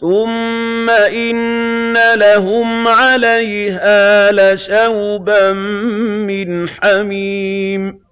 ثُمَّ إِنَّ لَهُمْ عَلَيْهَا لَشَوْبًا مِّنْ حَمِيمٍ